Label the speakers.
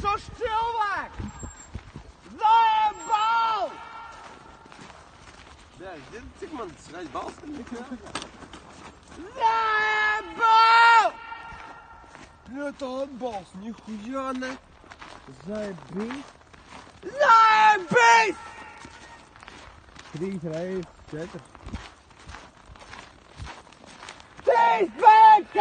Speaker 1: zo stil weg! bal.
Speaker 2: Ja, dit zeg man, schrijf bal.
Speaker 1: Zaaienbal!
Speaker 2: Ja, dat bal is niet goed, ja, nee.
Speaker 1: Zaaienbeest! Zaaienbeest!
Speaker 3: Drie, vijf, zetten.
Speaker 1: TPK!